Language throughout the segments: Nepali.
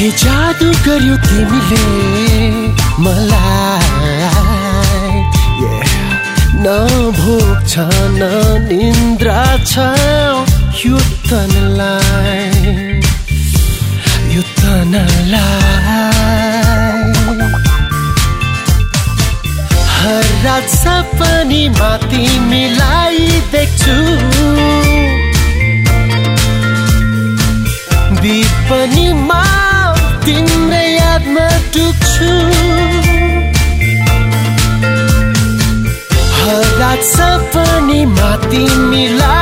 के जादु गर्यो तिमीले मलाई। न भोक छ न निन्द्रा छ यो तनलाई यो तनलाई हर रात सपनीमा तिमीलाई देख्छु डुब्छु हरात सपनीमा तिमीलाई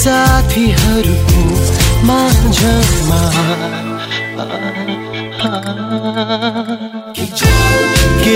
साथीहरूको माझमा। के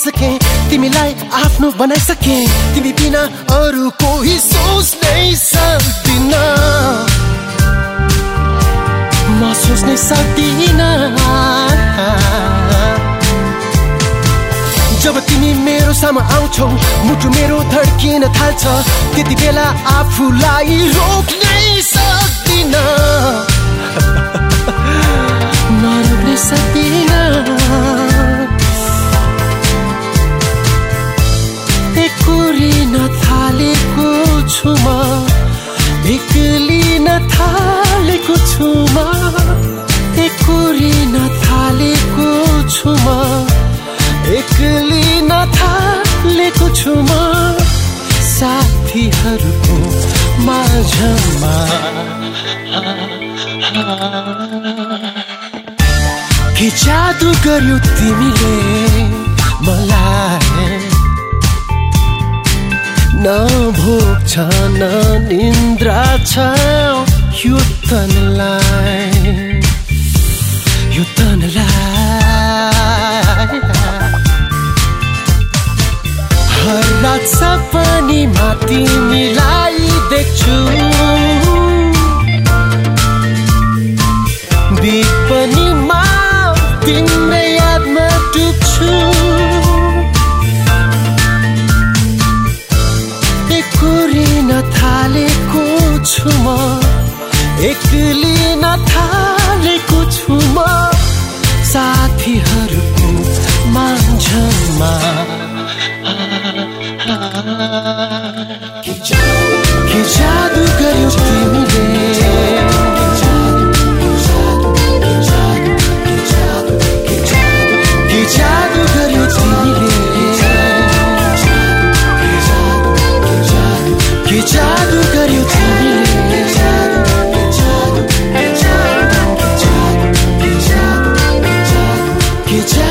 दिइसके तिमीलाई आफ्नो बनाइसके। तिमी बिना अरू कोही सोच्नै सक्दिन। म सोच्नै सक्दिन। जब तिमी मेरो सामु आउँछौ मुटु मेरो धड्किन थाल्छ। त्यति बेला आफूलाई रोक्नै सक्दिन एकुरिन थालेको छु म एक्लिन थालेको छु म एकुरिन थालेको छु म एक्लिन थालेको छु म साथीहरूको माझमा। के जादु गर्यो तिमीले मलाई? न भोक छ न निन्द्रा छ 기자